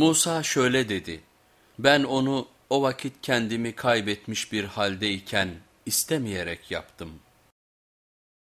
Musa şöyle dedi, ben onu o vakit kendimi kaybetmiş bir haldeyken istemeyerek yaptım.''